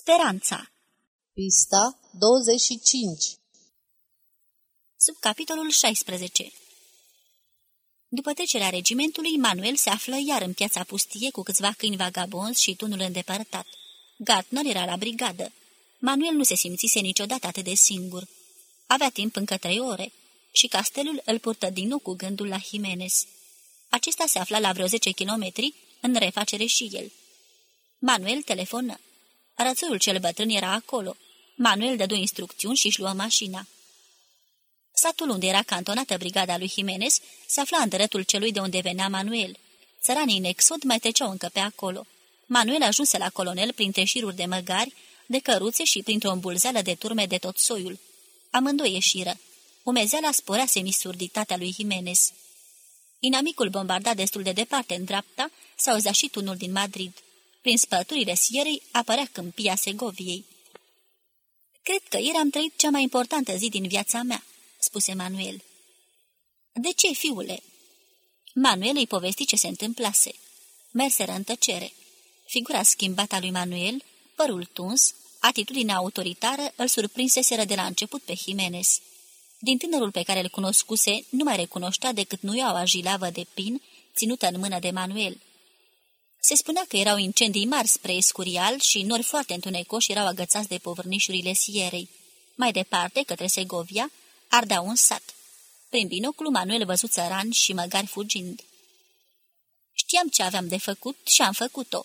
Speranța Pista 25 Sub capitolul 16 După trecerea regimentului, Manuel se află iar în piața pustie cu câțiva câini vagabonzi și tunul îndepărtat. Gartner era la brigadă. Manuel nu se simțise niciodată atât de singur. Avea timp încă trei ore și castelul îl purtă din nou cu gândul la Jimenez. Acesta se afla la vreo 10 kilometri, în refacere și el. Manuel telefonă. Rățoiul cel bătrân era acolo. Manuel dădu instrucțiuni și își luă mașina. Satul unde era cantonată brigada lui Jimenez se afla în dreptul celui de unde venea Manuel. Țăranii în exod mai treceau încă pe acolo. Manuel ajunse la colonel printre șiruri de măgari, de căruțe și printr-o îmbulzeală de turme de tot soiul. Amândoi ieșiră. Umezeala sporea semisurditatea lui Jimenez. Inamicul bombarda destul de departe în dreapta, s-a auzea și tunul din Madrid. Prin spăturile sierei apărea câmpia Segoviei. Cred că ieri am trăit cea mai importantă zi din viața mea," spuse Manuel. De ce, fiule?" Manuel îi povesti ce se întâmplase. Merseră în tăcere. Figura schimbată a lui Manuel, părul tuns, atitudinea autoritară îl surprinseseră de la început pe Jimenez. Din tânărul pe care îl cunoscuse, nu mai recunoștea decât nuiaua jilavă de pin, ținută în mână de Manuel. Se spunea că erau incendii mari spre Escurial și nori foarte întunecoși erau agățați de povârnișurile sierei. Mai departe, către Segovia, ardea un sat. Prin binoclu, Manuel văzut țărani și măgari fugind. Știam ce aveam de făcut și am făcut-o.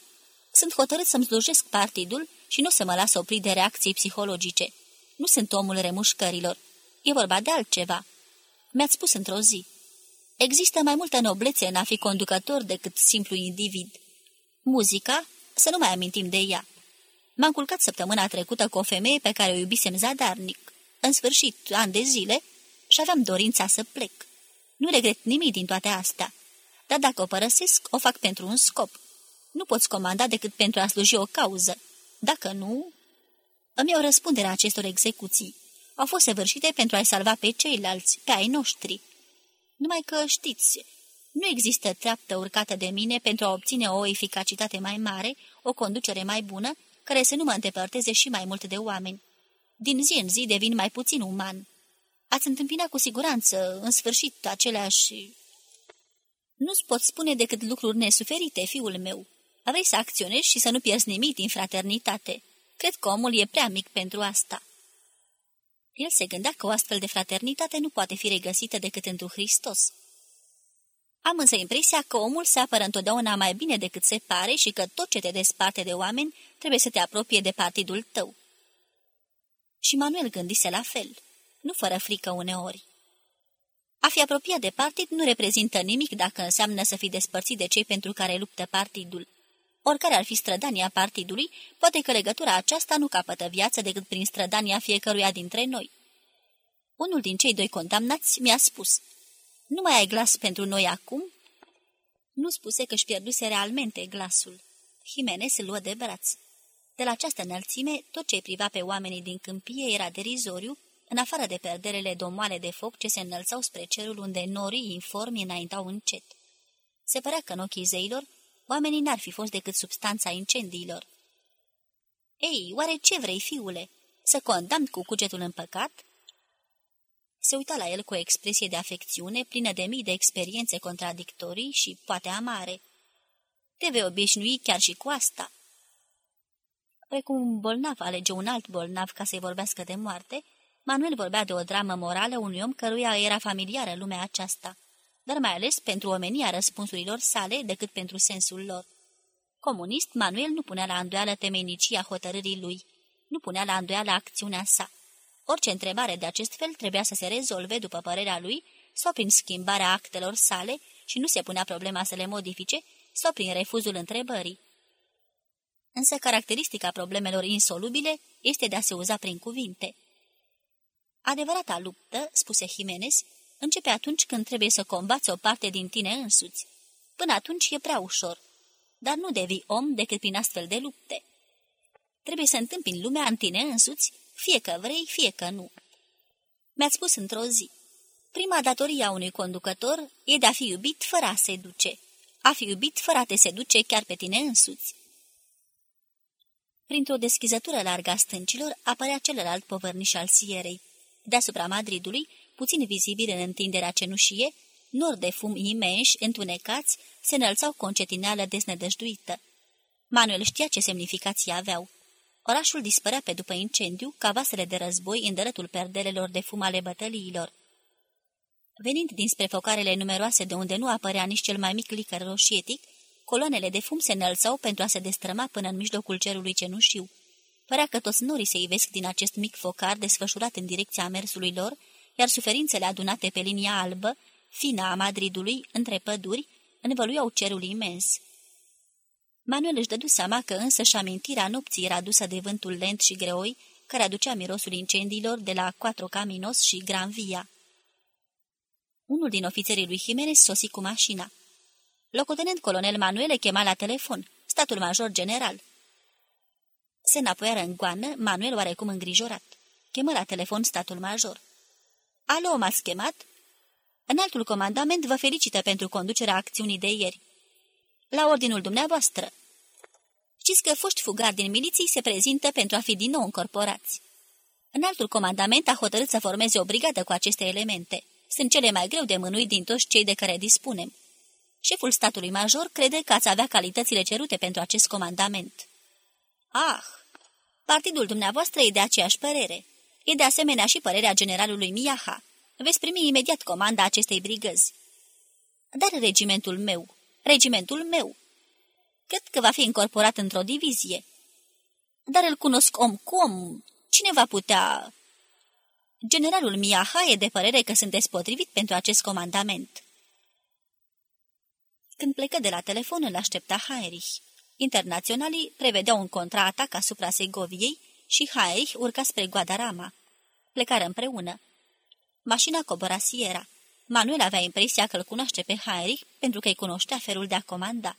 Sunt hotărât să-mi slujesc partidul și nu să mă las opri de reacții psihologice. Nu sunt omul remușcărilor. E vorba de altceva. Mi-ați spus într-o zi. Există mai multă noblețe în a fi conducător decât simplu individ. Muzica, să nu mai amintim de ea. M-am culcat săptămâna trecută cu o femeie pe care o iubisem zadarnic. În sfârșit, ani de zile, și aveam dorința să plec. Nu regret nimic din toate astea. Dar dacă o părăsesc, o fac pentru un scop. Nu poți comanda decât pentru a sluji o cauză. Dacă nu... Îmi iau răspunderea acestor execuții. Au fost săvârșite pentru a-i salva pe ceilalți, pe ai noștri. Numai că știți, nu există treaptă urcată de mine pentru a obține o eficacitate mai mare, o conducere mai bună, care să nu mă îndepărteze și mai mult de oameni. Din zi în zi devin mai puțin uman. Ați întâmpinat cu siguranță, în sfârșit, aceleași... Nu-ți pot spune decât lucruri nesuferite, fiul meu. Vrei să acționezi și să nu pierzi nimic din fraternitate. Cred că omul e prea mic pentru asta. El se gândea că o astfel de fraternitate nu poate fi regăsită decât într Hristos. Am însă impresia că omul se apără întotdeauna mai bine decât se pare și că tot ce te desparte de oameni trebuie să te apropie de partidul tău. Și Manuel gândise la fel, nu fără frică uneori. A fi apropiat de partid nu reprezintă nimic dacă înseamnă să fii despărțit de cei pentru care luptă partidul. Oricare ar fi strădania partidului, poate că legătura aceasta nu capătă viață decât prin strădania fiecăruia dintre noi. Unul din cei doi condamnați mi-a spus, Nu mai ai glas pentru noi acum?" Nu spuse că își pierduse realmente glasul. Jimenez se luă de braț. De la această înălțime, tot ce priva pe oamenii din câmpie era derizoriu, în afară de perderele domoale de foc ce se înălțau spre cerul unde norii informi înaintau încet. Se părea că în ochii zeilor, oamenii n-ar fi fost decât substanța incendiilor. Ei, oare ce vrei, fiule? Să condamn cu cugetul în păcat?" Se uita la el cu o expresie de afecțiune plină de mii de experiențe contradictorii și poate amare. Te vei obișnui chiar și cu asta." Precum un bolnav alege un alt bolnav ca să-i vorbească de moarte, Manuel vorbea de o dramă morală unui om căruia era familiară lumea aceasta, dar mai ales pentru omenia răspunsurilor sale decât pentru sensul lor. Comunist, Manuel nu punea la îndoială temenicia hotărârii lui, nu punea la îndoială acțiunea sa. Orice întrebare de acest fel trebuia să se rezolve, după părerea lui, sau prin schimbarea actelor sale și nu se punea problema să le modifice, sau prin refuzul întrebării. Însă caracteristica problemelor insolubile este de a se uza prin cuvinte. Adevărata luptă, spuse Jimenez, începe atunci când trebuie să combați o parte din tine însuți. Până atunci e prea ușor, dar nu devii om decât prin astfel de lupte. Trebuie să întâmpini lumea în tine însuți, fie că vrei, fie că nu. Mi-ați spus într-o zi, prima datorie a unui conducător e de a fi iubit fără a se duce, a fi iubit fără a te seduce chiar pe tine însuți. Printr-o deschizătură largă a stâncilor apărea celălalt povărniș al sierei. Deasupra Madridului, puțin vizibil în întinderea cenușie, nori de fum imenși, întunecați, se înălțau cu o încetineală desnădăjduită. Manuel știa ce semnificație aveau. Orașul dispărea pe după incendiu, ca vasele de război în dărătul perdelelor de fum ale bătăliilor. Venind dinspre focarele numeroase de unde nu apărea nici cel mai mic licăr roșietic, coloanele de fum se înălțau pentru a se destrăma până în mijlocul cerului cenușiu. Părea că toți norii se ivesc din acest mic focar desfășurat în direcția mersului lor, iar suferințele adunate pe linia albă, fina a Madridului, între păduri, învăluiau cerul imens. Manuel își dădu seama că însă și amintirea nopții era dusă de vântul lent și greoi, care aducea mirosul incendiilor de la Quattro Caminos și Gran Via. Unul din ofițerii lui Jimenez sosi cu mașina. Locotenent colonel Manuel chema la telefon, statul major general. Se înapoiară în goană, Manuel oarecum îngrijorat. Chemă la telefon statul major. Alo, m-ați chemat?" Înaltul comandament vă felicită pentru conducerea acțiunii de ieri. La ordinul dumneavoastră. Știți că foști fugari din miliții se prezintă pentru a fi din nou încorporați. Înaltul comandament a hotărât să formeze o brigadă cu aceste elemente. Sunt cele mai greu de mânuit din toți cei de care dispunem. Șeful statului major crede că ați avea calitățile cerute pentru acest comandament. Ah, partidul dumneavoastră e de aceeași părere. E de asemenea și părerea generalului Miaha. Veți primi imediat comanda acestei brigăzi. Dar regimentul meu, regimentul meu, cred că va fi incorporat într-o divizie. Dar îl cunosc om cu om. Cine va putea... Generalul Miaha e de părere că sunteți potrivit pentru acest comandament. Când plecă de la telefon, îl aștepta Heinrich. Internaționalii prevedeau un contraatac asupra Segoviei și Heinrich urca spre Guadarama. Plecară împreună. Mașina cobora Sierra. Manuel avea impresia că îl cunoaște pe Heinrich pentru că îi cunoștea felul de a comanda.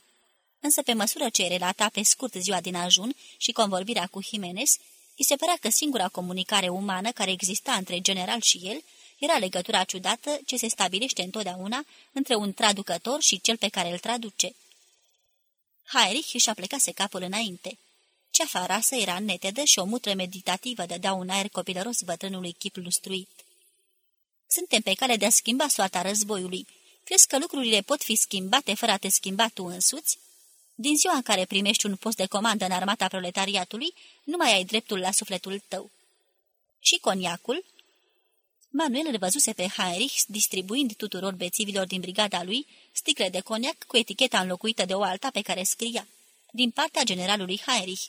Însă pe măsură ce relata pe scurt ziua din ajun și convorbirea cu Jimenez, îi se părea că singura comunicare umană care exista între general și el era legătura ciudată ce se stabilește întotdeauna între un traducător și cel pe care îl traduce. Heinrich își aplecase capul înainte. Ceafa rasă era netedă și o mutră meditativă dădea un aer copilăros bătrânului chip lustruit. Suntem pe cale de a schimba soarta războiului. Crezi că lucrurile pot fi schimbate fără a te schimba tu însuți? Din ziua în care primești un post de comandă în armata proletariatului, nu mai ai dreptul la sufletul tău. Și coniacul? Manuel îl văzuse pe Heinrich distribuind tuturor bețivilor din brigada lui sticle de coniac cu eticheta înlocuită de o alta pe care scria din partea generalului Heinrich.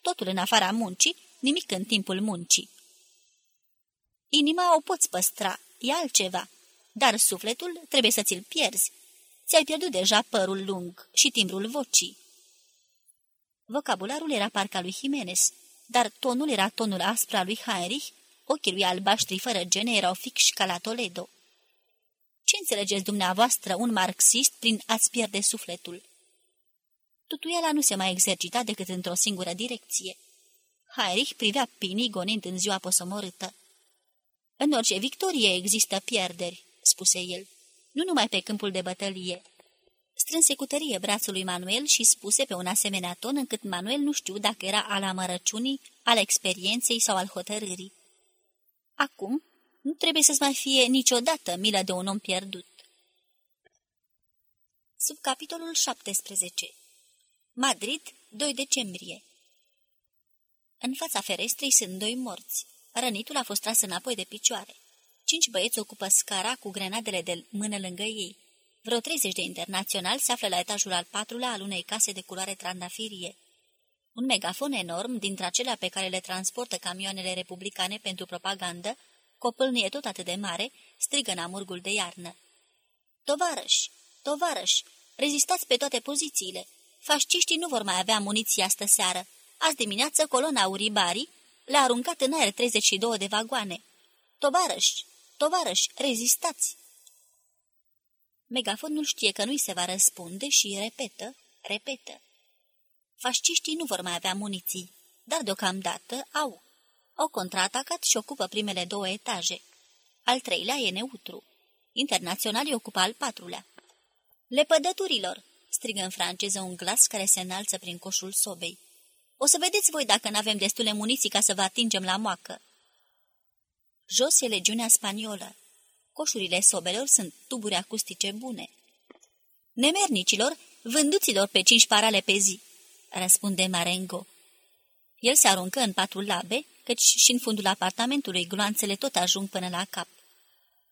Totul în afara muncii, nimic în timpul muncii. Inima o poți păstra, e altceva, dar sufletul trebuie să ți-l pierzi. Ți-ai pierdut deja părul lung și timbrul vocii. Vocabularul era parca lui Jimenez, dar tonul era tonul aspra lui Heinrich, ochii lui albaștri fără gene erau fix ca la Toledo. Ce înțelegeți dumneavoastră un marxist prin a-ți pierde sufletul? Tutuiala nu se mai exercita decât într-o singură direcție. Heinrich privea pinii gonind în ziua posomorâtă. În orice victorie există pierderi," spuse el, nu numai pe câmpul de bătălie." Strânse cu tărie brațul lui Manuel și spuse pe un asemenea ton încât Manuel nu știu dacă era al amărăciunii, al experienței sau al hotărârii. Acum, nu trebuie să-ți mai fie niciodată milă de un om pierdut. Sub capitolul 17 Madrid, 2 decembrie În fața ferestrei sunt doi morți. Rănitul a fost tras înapoi de picioare. Cinci băieți ocupă scara cu grenadele de mână lângă ei. Vreo 30 de internaționali se află la etajul al patrulea al unei case de culoare trandafirie. Un megafon enorm, dintre acelea pe care le transportă camioanele republicane pentru propagandă, copâlnie tot atât de mare, strigă în amurgul de iarnă. Tovarăși! Tovarăși! Rezistați pe toate pozițiile! Fasciștii nu vor mai avea muniție astă seară. Azi dimineață colona Uribari le-a aruncat în aer 32 de vagoane. Tovarăși! Tovarăși! Rezistați! Megafonul știe că nu-i se va răspunde și repetă, repetă. Fasciștii nu vor mai avea muniții, dar deocamdată au. Au contraatacat și ocupă primele două etaje. Al treilea e neutru. Internaționalii ocupă al patrulea. Lepădăturilor! strigă în franceză un glas care se înalță prin coșul sobei. O să vedeți voi dacă nu avem destule muniții ca să vă atingem la moacă. Jos e legiunea spaniolă. Coșurile sobelor sunt tuburi acustice bune. Nemernicilor, vânduților pe cinci parale pe zi, răspunde Marengo. El se aruncă în patul labe, căci și în fundul apartamentului gloanțele tot ajung până la cap.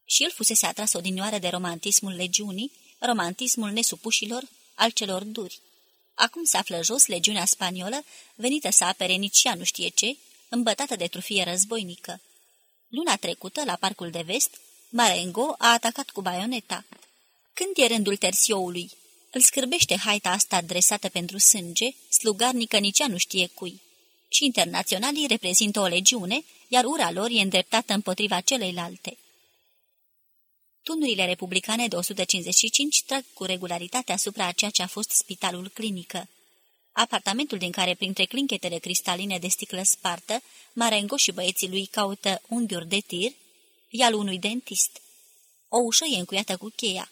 Și el fusese atras odinioară de romantismul legiunii, romantismul nesupușilor, al celor duri. Acum se află jos legiunea spaniolă, venită să apere nici ea nu știe ce, îmbătată de trufie războinică. Luna trecută, la parcul de vest, Marengo a atacat cu baioneta. Când e rândul tersioului? Îl scârbește haita asta adresată pentru sânge, slugarnică nici ea nu știe cui. Și internaționalii reprezintă o legiune, iar ura lor e îndreptată împotriva celeilalte. Tunurile republicane de 155 trag cu regularitate asupra a ceea ce a fost spitalul clinică. Apartamentul din care, printre clinchetele cristaline de sticlă spartă, Marengo și băieții lui caută unghiuri de tir, e al unui dentist. O ușă e încuiată cu cheia.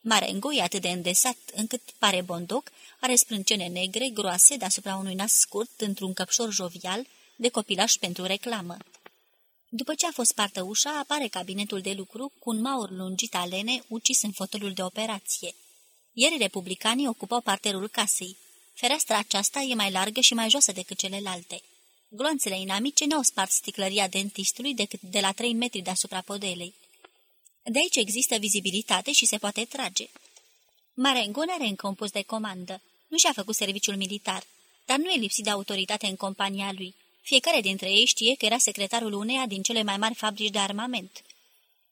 Marengo e atât de îndesat încât pare bondoc, are sprâncene negre, groase, deasupra unui nas scurt, într-un căpșor jovial, de copilaș pentru reclamă. După ce a fost partă ușa, apare cabinetul de lucru cu un maur lungit alene ucis în fotolul de operație. Ieri republicanii ocupau parterul casei. Fereastra aceasta e mai largă și mai joasă decât celelalte. Gloanțele inamice n-au spart sticlăria dentistului decât de la trei metri deasupra podelei. De aici există vizibilitate și se poate trage. Marengon are încă un post de comandă. Nu și-a făcut serviciul militar, dar nu e lipsit de autoritate în compania lui. Fiecare dintre ei știe că era secretarul uneia din cele mai mari fabrici de armament.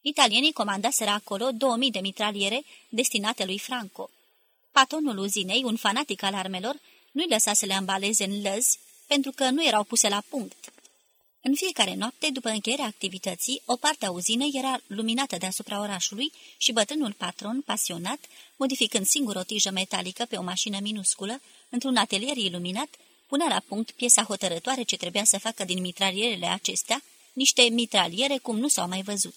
Italienii comandaseră acolo 2000 de mitraliere destinate lui Franco. Patronul uzinei, un fanatic al armelor, nu-i lăsa să le ambaleze în lăzi, pentru că nu erau puse la punct. În fiecare noapte, după încheierea activității, o parte a uzinei era luminată deasupra orașului și bătrânul patron, pasionat, modificând singur o tijă metalică pe o mașină minusculă, într-un atelier iluminat, punea la punct piesa hotărătoare ce trebuia să facă din mitralierele acestea, niște mitraliere cum nu s-au mai văzut.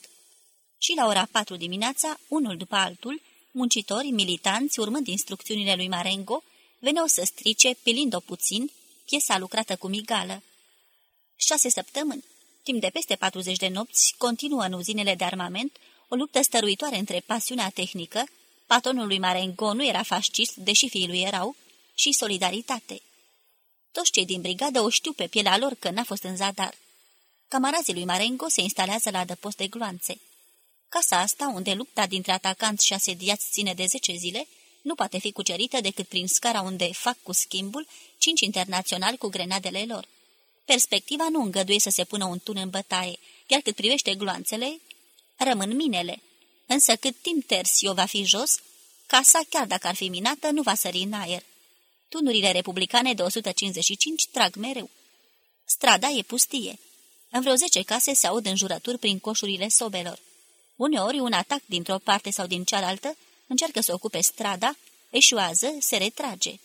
Și la ora patru dimineața, unul după altul, muncitori, militanți, urmând instrucțiunile lui Marengo, veneau să strice, pilind-o puțin, piesa lucrată cu migală. Șase săptămâni, timp de peste 40 de nopți, continuă în uzinele de armament o luptă stăruitoare între pasiunea tehnică, patronul lui Marengo nu era fascist, deși fiii lui erau, și solidaritate. Toți cei din brigadă o știu pe pielea lor că n-a fost în zadar. Camarazii lui Marengo se instalează la adăpost de gloanțe. Casa asta, unde lupta dintre atacanți și asediați ține de zece zile, nu poate fi cucerită decât prin scara unde fac cu schimbul cinci internaționali cu grenadele lor. Perspectiva nu îngăduie să se pună un tun în bătaie, iar cât privește gloanțele, rămân minele. Însă cât timp Tersio va fi jos, casa, chiar dacă ar fi minată, nu va sări în aer. Tunurile republicane de 155 trag mereu. Strada e pustie. În vreo zece case se aud înjurături prin coșurile sobelor. Uneori, un atac dintr-o parte sau din cealaltă încearcă să ocupe strada, eșuează, se retrage.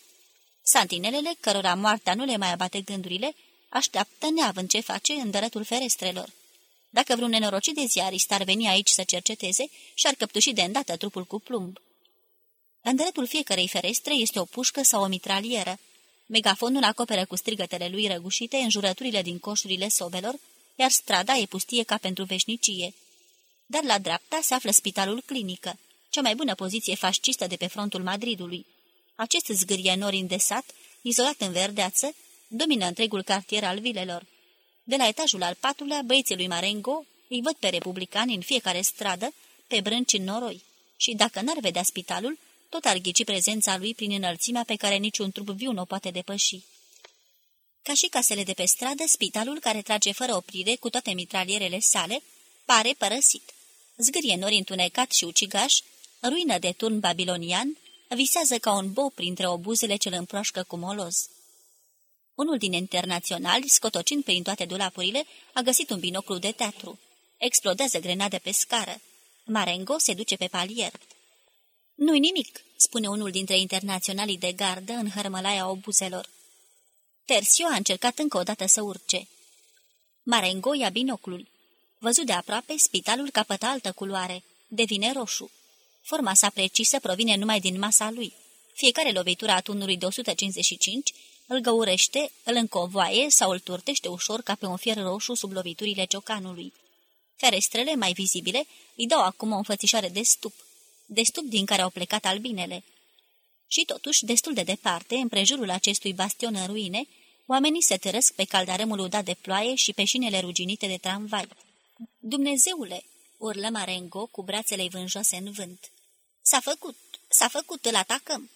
Santinelele, cărora moartea nu le mai abate gândurile, așteaptă neavând ce face în dărătul ferestrelor. Dacă vreun nenorocit de ziarist ar veni aici să cerceteze, și-ar căptuși de îndată trupul cu plumb. În dreptul fiecărei ferestre este o pușcă sau o mitralieră. Megafonul acoperă cu strigătele lui răgușite înjurăturile din coșurile sobelor, iar strada e pustie ca pentru veșnicie. Dar la dreapta se află spitalul clinică, cea mai bună poziție fascistă de pe frontul Madridului. Acest zgârie nori îndesat, izolat în verdeață, domină întregul cartier al vilelor. De la etajul al patrulea, băieții lui Marengo îi văd pe republicani în fiecare stradă, pe brânci în noroi. Și dacă n-ar vedea spitalul, tot ar ghici prezența lui prin înălțimea pe care niciun trup viu nu o poate depăși. Ca și casele de pe stradă, spitalul, care trage fără oprire cu toate mitralierele sale, pare părăsit. Zgârie nori întunecat și ucigaș, ruină de turn babilonian, visează ca un bou printre obuzele ce îl împroașcă cu moloz. Unul din internaționali, scotocind prin toate dulapurile, a găsit un binoclu de teatru. Explodează grenade pe scară. Marengo se duce pe palier. Nu-i nimic," spune unul dintre internaționalii de gardă în hărmălaia obuzelor. Tersio a încercat încă o dată să urce. Marengo ia binoclul. Văzut de aproape, spitalul capătă altă culoare. Devine roșu. Forma sa precisă provine numai din masa lui. Fiecare lovitură a tunului de 155 îl găurește, îl încovoaie sau îl turtește ușor ca pe un fier roșu sub loviturile ciocanului. Ferestrele, mai vizibile, îi dau acum o înfățișare de stup, de stup din care au plecat albinele. Și totuși, destul de departe, în prejurul acestui bastion în ruine, oamenii se tărăsc pe caldarămul udat de ploaie și pe șinele ruginite de tramvai. Dumnezeule!" urlă Marengo cu brațele vânjoase în vânt. S-a făcut! S-a făcut! Îl atacăm!"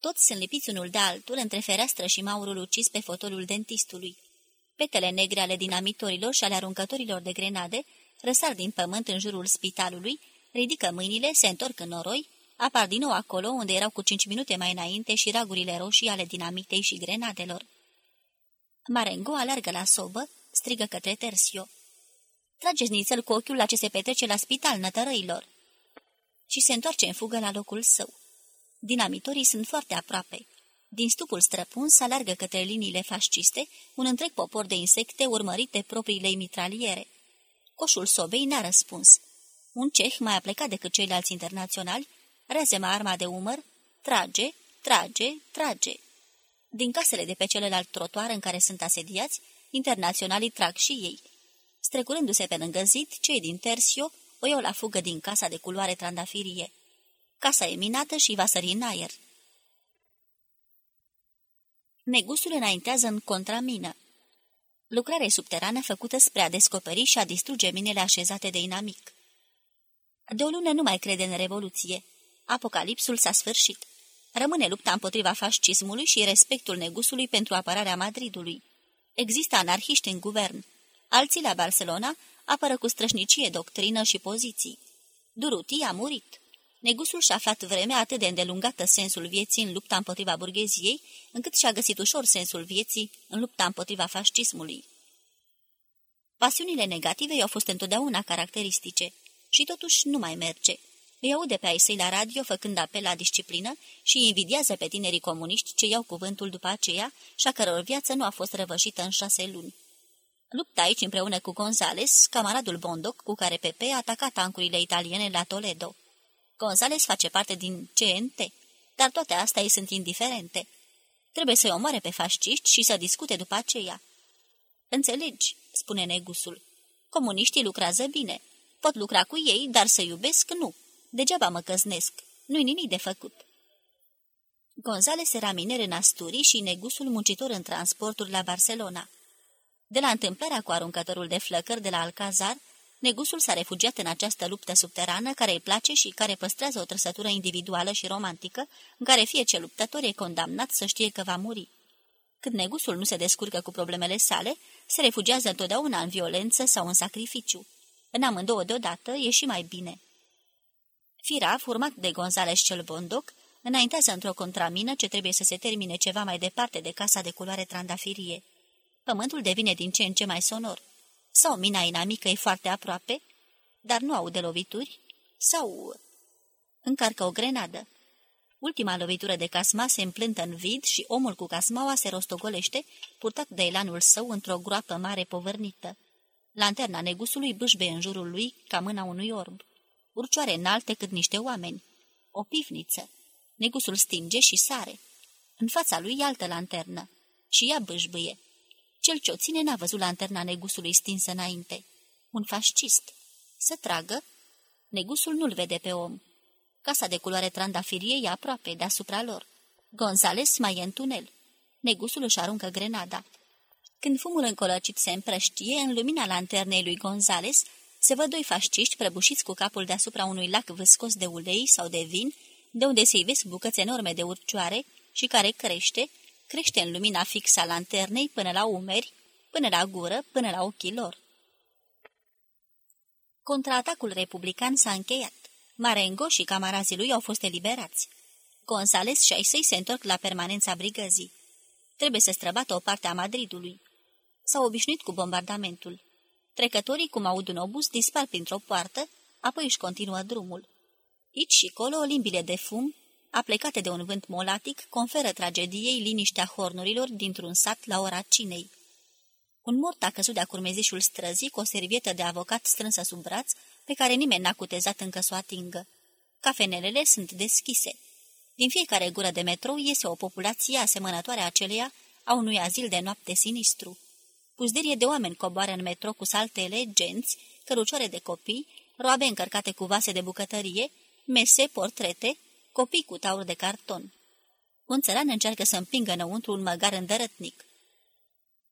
Toți sunt lipiți unul de altul între fereastră și maurul ucis pe fotolul dentistului. Petele negre ale dinamitorilor și ale aruncătorilor de grenade răsar din pământ în jurul spitalului, ridică mâinile, se întorc în noroi, apar din nou acolo unde erau cu cinci minute mai înainte și ragurile roșii ale dinamitei și grenadelor. Marengo alergă la sobă, strigă către Tersio. Trageți nițel cu ochiul la ce se petrece la spital nătărăilor. Și se întoarce în fugă la locul său. Dinamitorii sunt foarte aproape. Din stupul străpuns alergă către liniile fasciste un întreg popor de insecte urmărite propriile mitraliere. Coșul sobei n-a răspuns. Un ceh, mai aplecat decât ceilalți internaționali, rezema arma de umăr, trage, trage, trage. Din casele de pe celălalt trotuar în care sunt asediați, internaționalii trag și ei. Strecurându-se pe lângă zid, cei din Tersio o iau la fugă din casa de culoare trandafirie. Casa e minată și va sări în aer. Negusul înaintează în contramină. Lucrare subterană făcută spre a descoperi și a distruge minele așezate de inamic. De o lună nu mai crede în revoluție. Apocalipsul s-a sfârșit. Rămâne lupta împotriva fascismului și respectul negusului pentru apărarea Madridului. Există anarhiști în guvern. Alții la Barcelona apără cu strășnicie doctrină și poziții. Duruti a murit. Negusul și-a aflat vremea atât de îndelungată sensul vieții în lupta împotriva burgheziei, încât și-a găsit ușor sensul vieții în lupta împotriva fascismului. Pasiunile negative i-au fost întotdeauna caracteristice și totuși nu mai merge. Îi aude pe ai săi la radio făcând apel la disciplină și invidiază pe tinerii comuniști ce iau cuvântul după aceea și a căror viață nu a fost răvășită în șase luni. Lupta aici împreună cu Gonzales, camaradul Bondoc cu care Pepe a atacat tancurile italiene la Toledo. Gonzales face parte din CNT, dar toate astea îi sunt indiferente. Trebuie să-i omoare pe fasciști și să discute după aceea. Înțelegi, spune negusul. Comuniștii lucrează bine. Pot lucra cu ei, dar să iubesc nu. Degeaba mă căznesc. Nu-i nimic de făcut. Gonzales era miner în Asturii și negusul muncitor în transporturi la Barcelona. De la întâmplarea cu aruncătorul de flăcări de la Alcazar, Negusul s-a refugiat în această luptă subterană care îi place și care păstrează o trăsătură individuală și romantică, în care fie ce luptător e condamnat să știe că va muri. Când negusul nu se descurcă cu problemele sale, se refugiază întotdeauna în violență sau în sacrificiu. În amândouă deodată e și mai bine. Fira, urmat de Gonzales cel Bondoc, înaintează într-o contramină ce trebuie să se termine ceva mai departe de casa de culoare trandafirie. Pământul devine din ce în ce mai sonor sau mina inamică e foarte aproape, dar nu aude lovituri, sau încarcă o grenadă. Ultima lovitură de casma se împlântă în vid și omul cu casmaua se rostogolește, purtat de elanul său într-o groapă mare povărnită. Lanterna negusului bâșbe în jurul lui ca mâna unui orb. Urcioare înalte cât niște oameni. O pivniță. Negusul stinge și sare. În fața lui e altă lanternă. Și ea bâșbâie. Cel ce o ține n-a văzut lanterna negusului stinsă înainte. Un fascist. Să tragă? Negusul nu-l vede pe om. Casa de culoare trandafirie e aproape, deasupra lor. Gonzales mai e în tunel. Negusul își aruncă grenada. Când fumul încolăcit se împrăștie, în lumina lanternei lui Gonzales, se văd doi fasciști prăbușiți cu capul deasupra unui lac vâscos de ulei sau de vin, de unde se ivesc bucăți enorme de urcioare și care crește, crește în lumina fixă a lanternei până la umeri, până la gură, până la ochii lor. Contraatacul republican s-a încheiat. Marengo și camarazii lui au fost eliberați. Gonzales și ai săi se întorc la permanența brigăzii. Trebuie să străbată o parte a Madridului. S-au obișnuit cu bombardamentul. Trecătorii, cum aud un obuz, dispar printr-o poartă, apoi își continuă drumul. Aici și colo, limbile de fum, aplecate de un vânt molatic, conferă tragediei liniștea hornurilor dintr-un sat la ora cinei. Un mort a căzut de-a curmezișul străzii cu o servietă de avocat strânsă sub braț, pe care nimeni n-a cutezat încă să o atingă. Cafenelele sunt deschise. Din fiecare gură de metrou iese o populație asemănătoare aceleia a unui azil de noapte sinistru. Puzderie de oameni coboară în metro cu saltele, genți, cărucioare de copii, roabe încărcate cu vase de bucătărie, mese, portrete, copii cu taur de carton. Un țăran încearcă să împingă înăuntru un măgar îndărătnic.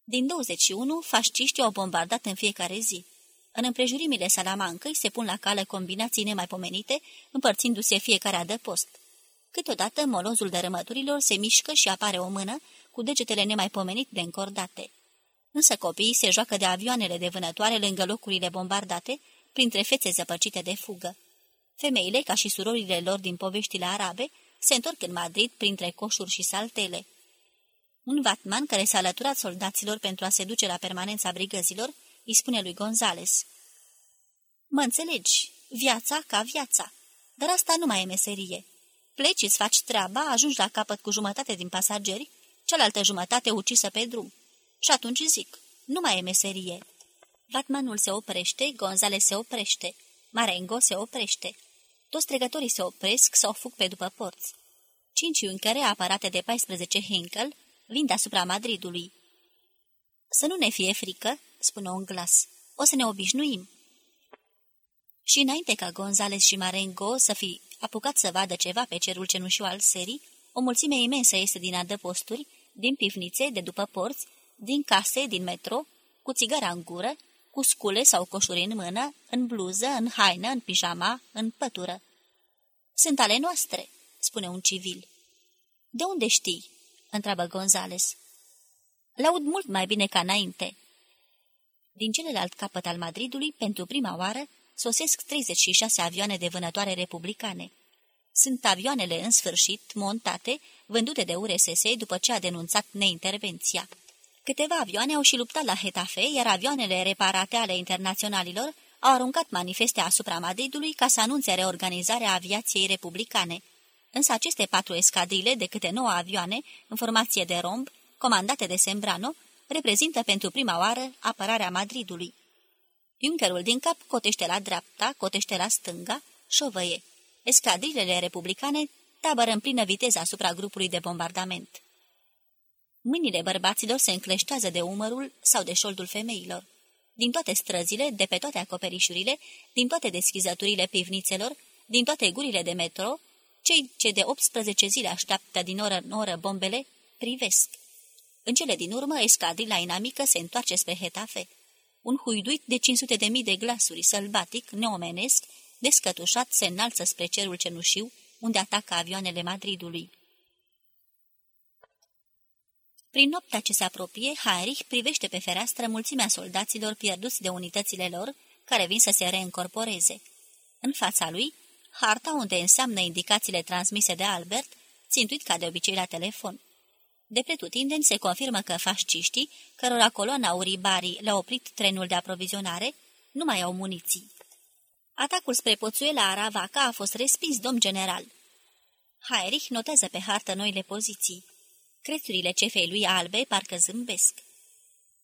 Din 21, fasciștii au bombardat în fiecare zi. În împrejurimile Salamancăi se pun la cale combinații nemaipomenite, împărțindu-se fiecare adăpost. Câteodată molozul dărâmăturilor se mișcă și apare o mână cu degetele nemaipomenit de încordate. Însă copiii se joacă de avioanele de vânătoare lângă locurile bombardate, printre fețe zăpăcite de fugă. Femeile, ca și surorile lor din poveștile arabe, se întorc în Madrid printre coșuri și saltele. Un vatman care s-a alăturat soldaților pentru a se duce la permanența brigăzilor, îi spune lui Gonzales. Mă înțelegi, viața ca viața, dar asta nu mai e meserie. Pleci, îți faci treaba, ajungi la capăt cu jumătate din pasageri, cealaltă jumătate ucisă pe drum. Și atunci zic, nu mai e meserie. Vatmanul se oprește, Gonzales se oprește, Marengo se oprește. Toți trecătorii se opresc sau fug pe după porți. Cinci uncăre aparate de 14 Henkel vin deasupra Madridului. Să nu ne fie frică, spune un glas. O să ne obișnuim. Și înainte ca Gonzales și Marengo să fi apucat să vadă ceva pe cerul cenușiu al serii, o mulțime imensă este din adăposturi, din pivnițe, de după porți, din case, din metro, cu țigara în gură, cu scule sau coșuri în mână, în bluză, în haină, în pijama, în pătură. Sunt ale noastre, spune un civil. De unde știi? întreabă Gonzales. Laud mult mai bine ca înainte. Din celălalt capăt al Madridului, pentru prima oară, sosesc 36 avioane de vânătoare republicane. Sunt avioanele în sfârșit montate, vândute de URSS după ce a denunțat neintervenția. Câteva avioane au și luptat la Hetafe, iar avioanele reparate ale internaționalilor au aruncat manifeste asupra Madridului ca să anunțe reorganizarea aviației republicane. Însă aceste patru escadrile de câte nouă avioane, în formație de romb, comandate de Sembrano, reprezintă pentru prima oară apărarea Madridului. Junkerul din cap cotește la dreapta, cotește la stânga, șovăie. Escadrilele republicane tabără în plină viteză asupra grupului de bombardament. Mâinile bărbaților se încleștează de umărul sau de șoldul femeilor. Din toate străzile, de pe toate acoperișurile, din toate deschizăturile pivnițelor, din toate gurile de metro, cei ce de 18 zile așteaptă din oră în oră bombele, privesc. În cele din urmă, escadrila inamică se întoarce spre Hetafe. Un huiduit de 500 de mii de glasuri, sălbatic, neomenesc, descătușat, se înalță spre cerul cenușiu, unde atacă avioanele Madridului. Prin noaptea ce se apropie, Heinrich privește pe fereastră mulțimea soldaților pierduți de unitățile lor, care vin să se reîncorporeze. În fața lui, harta unde înseamnă indicațiile transmise de Albert, țintuit ca de obicei la telefon. De pretutindeni se confirmă că fasciștii, cărora coloana Uribari le-a oprit trenul de aprovizionare, nu mai au muniții. Atacul spre Poțuela Aravaca a fost respins, domn general. Heinrich notează pe hartă noile poziții. Crețurile cefei lui albe parcă zâmbesc.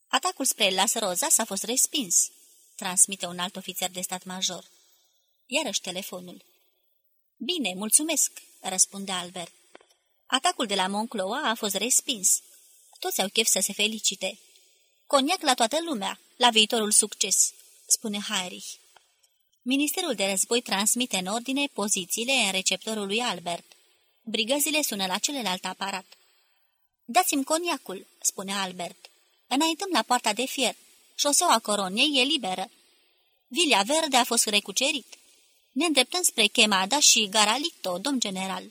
Atacul spre Las Rozas a fost respins, transmite un alt ofițer de stat major. Iarăși telefonul. Bine, mulțumesc, răspunde Albert. Atacul de la Moncloa a fost respins. Toți au chef să se felicite. Coniac la toată lumea, la viitorul succes, spune Heinrich. Ministerul de război transmite în ordine pozițiile în receptorul lui Albert. Brigăzile sună la celălalt aparat. Dați-mi coniacul," spune Albert. Înaintăm la poarta de fier. Șoseaua coroniei e liberă. Vilia Verde a fost recucerit. Ne îndreptăm spre Chemada și Garalito, domn general."